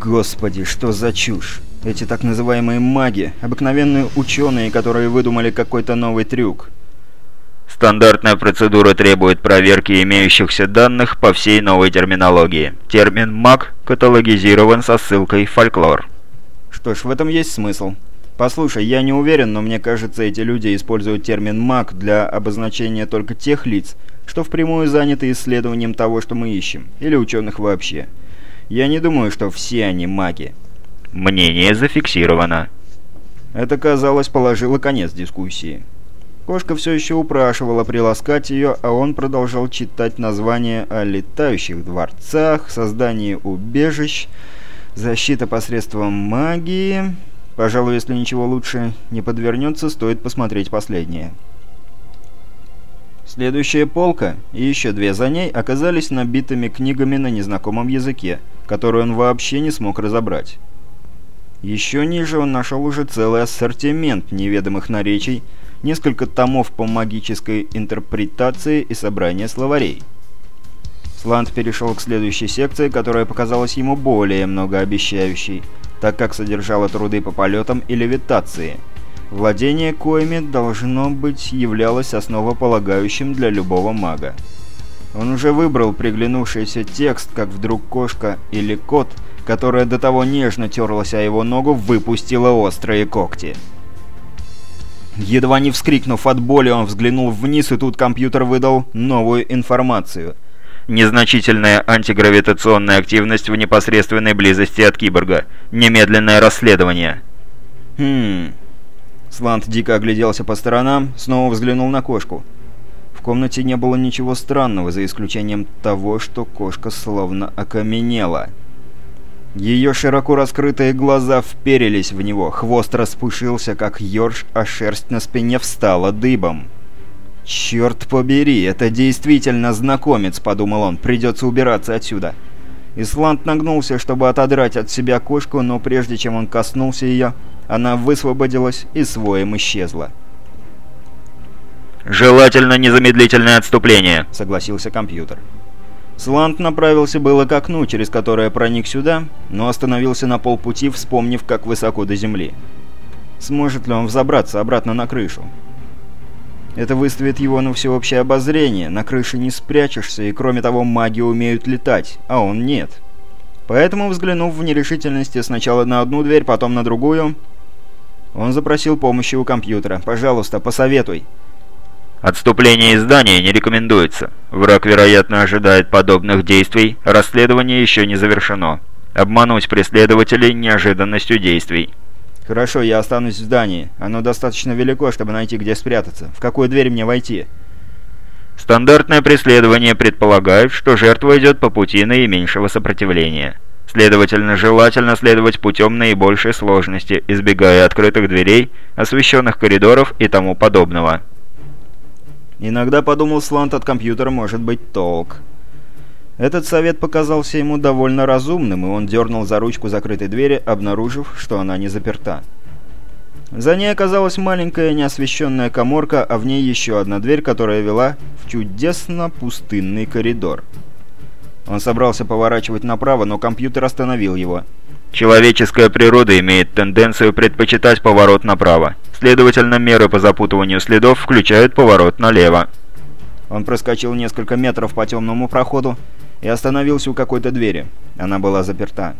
Господи, что за чушь! Эти так называемые маги, обыкновенные ученые, которые выдумали какой-то новый трюк. Стандартная процедура требует проверки имеющихся данных по всей новой терминологии. Термин «маг» каталогизирован со ссылкой «фольклор». Что ж, в этом есть смысл. Послушай, я не уверен, но мне кажется, эти люди используют термин «маг» для обозначения только тех лиц, что впрямую заняты исследованием того, что мы ищем, или ученых вообще. Я не думаю, что все они маги. Мнение зафиксировано. Это, казалось, положило конец дискуссии. Кошка все еще упрашивала приласкать ее, а он продолжал читать названия о летающих дворцах, создании убежищ, защита посредством магии... Пожалуй, если ничего лучше не подвернется, стоит посмотреть последнее. Следующая полка и еще две за ней оказались набитыми книгами на незнакомом языке, которые он вообще не смог разобрать. Еще ниже он нашел уже целый ассортимент неведомых наречий, несколько томов по магической интерпретации и собрание словарей. Сланд перешел к следующей секции, которая показалась ему более многообещающей, так как содержала труды по полетам и левитации. Владение коими, должно быть, являлось основополагающим для любого мага. Он уже выбрал приглянувшийся текст, как вдруг кошка или кот – которая до того нежно терлась о его ногу, выпустила острые когти. Едва не вскрикнув от боли, он взглянул вниз, и тут компьютер выдал новую информацию. Незначительная антигравитационная активность в непосредственной близости от киборга. Немедленное расследование. Хм... Слант дико огляделся по сторонам, снова взглянул на кошку. Комнате не было ничего странного, за исключением того, что кошка словно окаменела. Ее широко раскрытые глаза вперились в него, хвост распушился, как ёрш, а шерсть на спине встала дыбом. «Черт побери, это действительно знакомец», — подумал он, — «придется убираться отсюда». Исланд нагнулся, чтобы отодрать от себя кошку, но прежде чем он коснулся ее, она высвободилась и своем исчезла. «Желательно незамедлительное отступление», — согласился компьютер. Слант направился было к окну, через которое проник сюда, но остановился на полпути, вспомнив, как высоко до земли. Сможет ли он взобраться обратно на крышу? Это выставит его на всеобщее обозрение, на крыше не спрячешься, и кроме того маги умеют летать, а он нет. Поэтому, взглянув в нерешительности сначала на одну дверь, потом на другую, он запросил помощи у компьютера. «Пожалуйста, посоветуй». Отступление из здания не рекомендуется. Враг, вероятно, ожидает подобных действий, расследование еще не завершено. Обмануть преследователей неожиданностью действий. Хорошо, я останусь в здании. Оно достаточно велико, чтобы найти, где спрятаться. В какую дверь мне войти? Стандартное преследование предполагает, что жертва идет по пути наименьшего сопротивления. Следовательно, желательно следовать путем наибольшей сложности, избегая открытых дверей, освещенных коридоров и тому подобного. Иногда, подумал Слант, от компьютера может быть толк. Этот совет показался ему довольно разумным, и он дернул за ручку закрытой двери, обнаружив, что она не заперта. За ней оказалась маленькая неосвещенная коморка, а в ней еще одна дверь, которая вела в чудесно пустынный коридор. Он собрался поворачивать направо, но компьютер остановил его. Человеческая природа имеет тенденцию предпочитать поворот направо. Следовательно, меры по запутыванию следов включают поворот налево. Он проскочил несколько метров по темному проходу и остановился у какой-то двери. Она была заперта.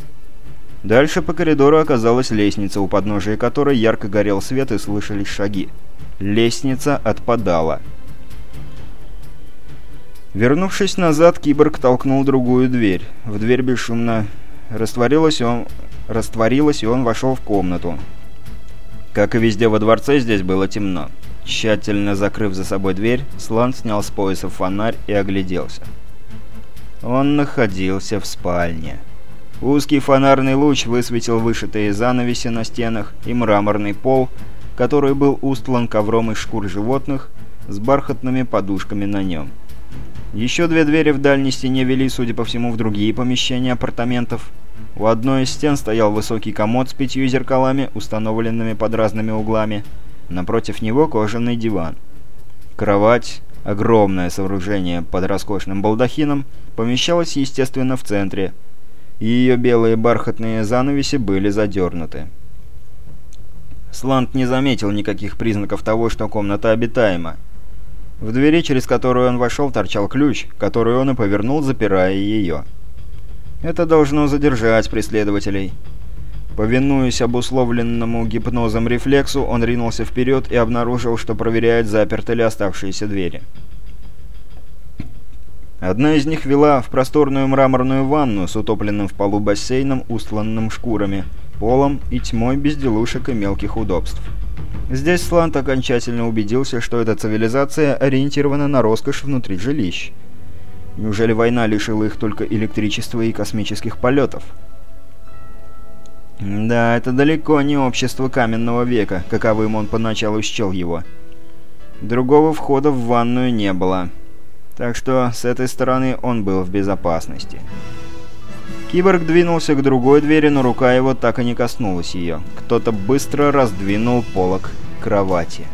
Дальше по коридору оказалась лестница, у подножия которой ярко горел свет и слышались шаги. Лестница отпадала. Вернувшись назад, киборг толкнул другую дверь. В дверь бесшумно растворилась, он... растворилась и он вошел в комнату. Как и везде во дворце, здесь было темно. Тщательно закрыв за собой дверь, Слан снял с пояса фонарь и огляделся. Он находился в спальне. Узкий фонарный луч высветил вышитые занавеси на стенах и мраморный пол, который был устлан ковром из шкур животных с бархатными подушками на нем. Еще две двери в дальней стене вели, судя по всему, в другие помещения апартаментов. У одной из стен стоял высокий комод с пятью зеркалами, установленными под разными углами. Напротив него кожаный диван. Кровать, огромное сооружение под роскошным балдахином, помещалась, естественно, в центре. ее белые бархатные занавеси были задернуты. Слант не заметил никаких признаков того, что комната обитаема. В двери, через которую он вошел, торчал ключ, который он и повернул, запирая ее. Это должно задержать преследователей. Повинуясь обусловленному гипнозом рефлексу, он ринулся вперед и обнаружил, что проверяет, заперты ли оставшиеся двери. Одна из них вела в просторную мраморную ванну с утопленным в полу бассейном, устланным шкурами, полом и тьмой безделушек и мелких удобств. Здесь Слант окончательно убедился, что эта цивилизация ориентирована на роскошь внутри жилищ. Неужели война лишила их только электричества и космических полетов? Да, это далеко не общество каменного века, каковым он поначалу счел его. Другого входа в ванную не было. Так что с этой стороны он был в безопасности. Киборг двинулся к другой двери, но рука его так и не коснулась ее. Кто-то быстро раздвинул полок кровати.